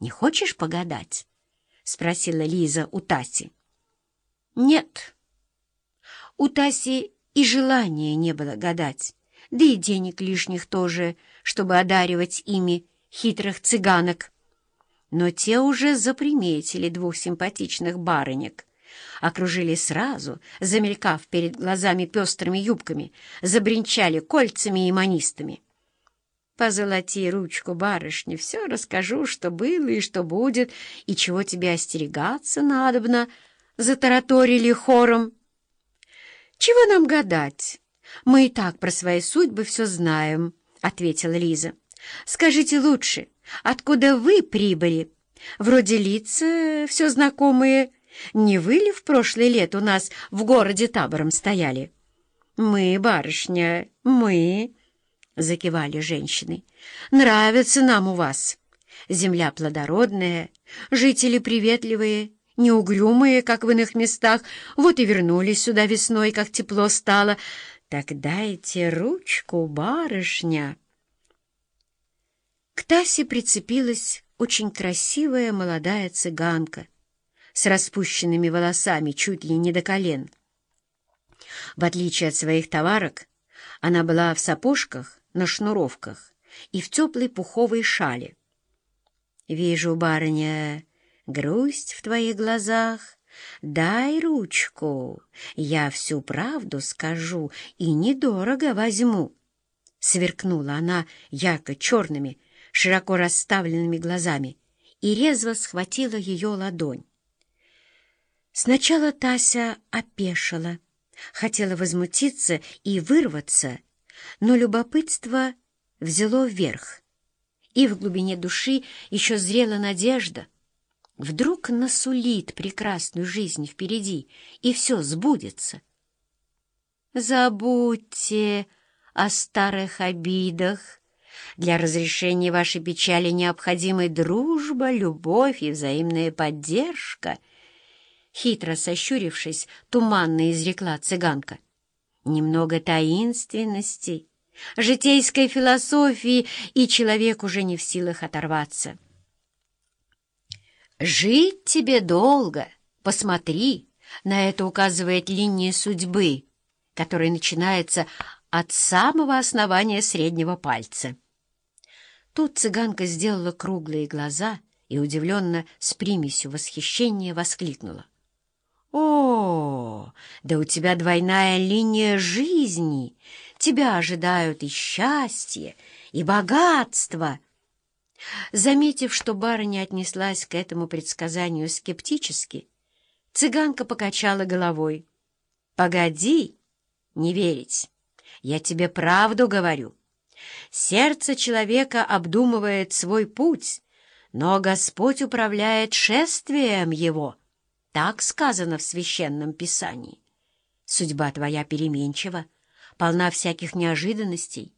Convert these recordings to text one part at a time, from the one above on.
Не хочешь погадать? — спросила Лиза у Таси. — Нет. У Таси и желания не было гадать, да и денег лишних тоже, чтобы одаривать ими хитрых цыганок. Но те уже заприметили двух симпатичных барынек, окружили сразу, замелькав перед глазами пестрыми юбками, забринчали кольцами и манистами. Позолоти ручку, барышни, все расскажу, что было и что будет, и чего тебе остерегаться надобно, — затараторили хором. — Чего нам гадать? Мы и так про свои судьбы все знаем, — ответила Лиза. — Скажите лучше, откуда вы прибыли? Вроде лица все знакомые. Не вы ли в прошлое лет у нас в городе табором стояли? — Мы, барышня, мы... — закивали женщины. «Нравится нам у вас. Земля плодородная, жители приветливые, неугрюмые, как в иных местах. Вот и вернулись сюда весной, как тепло стало. Так дайте ручку, барышня». К Тасе прицепилась очень красивая молодая цыганка с распущенными волосами чуть ли не до колен. В отличие от своих товарок, она была в сапожках на шнуровках и в теплой пуховой шале. «Вижу, барыня, грусть в твоих глазах. Дай ручку, я всю правду скажу и недорого возьму». Сверкнула она ярко-черными, широко расставленными глазами и резво схватила ее ладонь. Сначала Тася опешила, хотела возмутиться и вырваться, но любопытство взяло вверх, и в глубине души еще зрела надежда. Вдруг насулит прекрасную жизнь впереди, и все сбудется. Забудьте о старых обидах. Для разрешения вашей печали необходимы дружба, любовь и взаимная поддержка. Хитро сощурившись, туманно изрекла цыганка — немного таинственности, житейской философии, и человек уже не в силах оторваться. «Жить тебе долго, посмотри», на это указывает линия судьбы, которая начинается от самого основания среднего пальца. Тут цыганка сделала круглые глаза и удивленно с примесью восхищения воскликнула. «О, да у тебя двойная линия жизни! Тебя ожидают и счастье, и богатство!» Заметив, что барыня отнеслась к этому предсказанию скептически, цыганка покачала головой. «Погоди, не верить. Я тебе правду говорю. Сердце человека обдумывает свой путь, но Господь управляет шествием его». Так сказано в Священном Писании. Судьба твоя переменчива, полна всяких неожиданностей.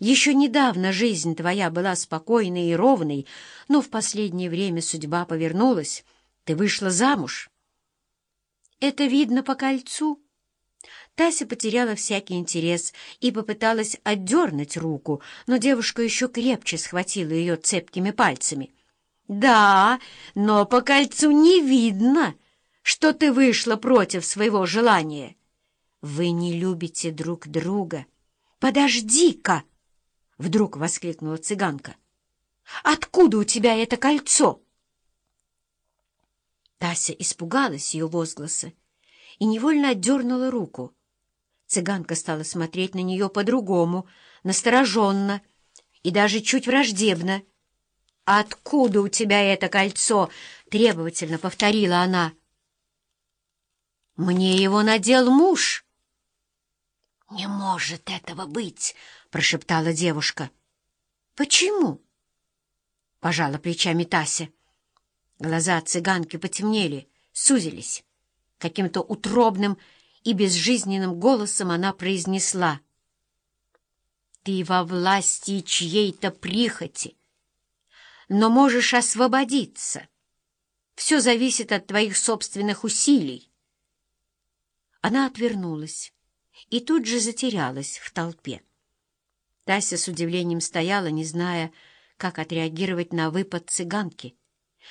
Еще недавно жизнь твоя была спокойной и ровной, но в последнее время судьба повернулась. Ты вышла замуж. Это видно по кольцу. Тася потеряла всякий интерес и попыталась отдернуть руку, но девушка еще крепче схватила ее цепкими пальцами. «Да, но по кольцу не видно!» что ты вышла против своего желания. Вы не любите друг друга. Подожди-ка! Вдруг воскликнула цыганка. Откуда у тебя это кольцо? Тася испугалась ее возгласа и невольно отдернула руку. Цыганка стала смотреть на нее по-другому, настороженно и даже чуть враждебно. «Откуда у тебя это кольцо?» — требовательно повторила она. Мне его надел муж. — Не может этого быть, — прошептала девушка. — Почему? — пожала плечами Тася. Глаза цыганки потемнели, сузились. Каким-то утробным и безжизненным голосом она произнесла. — Ты во власти чьей-то прихоти, но можешь освободиться. Все зависит от твоих собственных усилий. Она отвернулась и тут же затерялась в толпе. Тася с удивлением стояла, не зная, как отреагировать на выпад цыганки —